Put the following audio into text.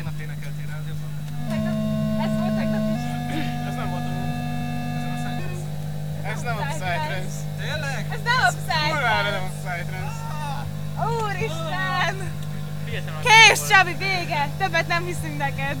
tegnap énekeltél rá, az jobban. Tegnap, ez volt tegnap is. Ez nem volt a Ezen a Cypress. Ez nem a Psytrance. Tényleg? Ez nem a Psytrance. Kurvára nem a Psytrance. Úristen! Kész, Csabi, vége! Többet nem hiszünk neked.